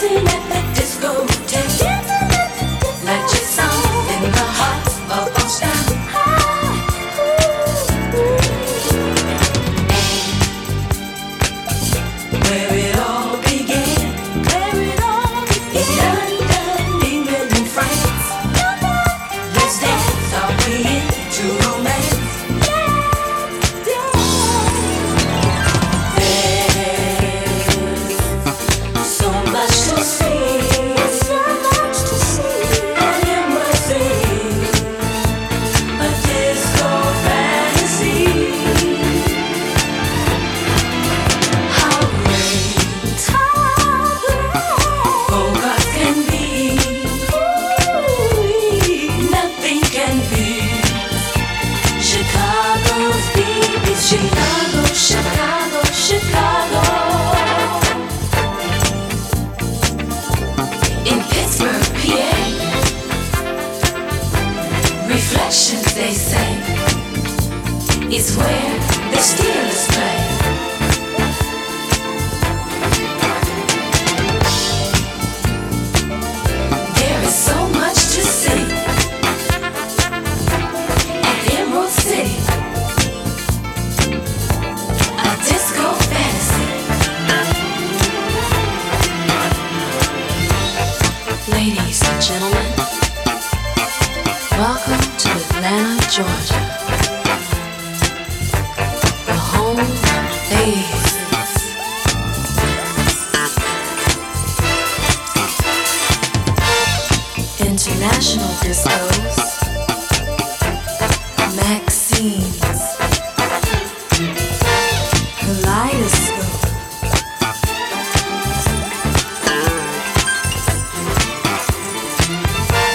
dancing at the discotheque. they say is where the steel is played. Welcome to Atlanta, Georgia, the home of International Disco.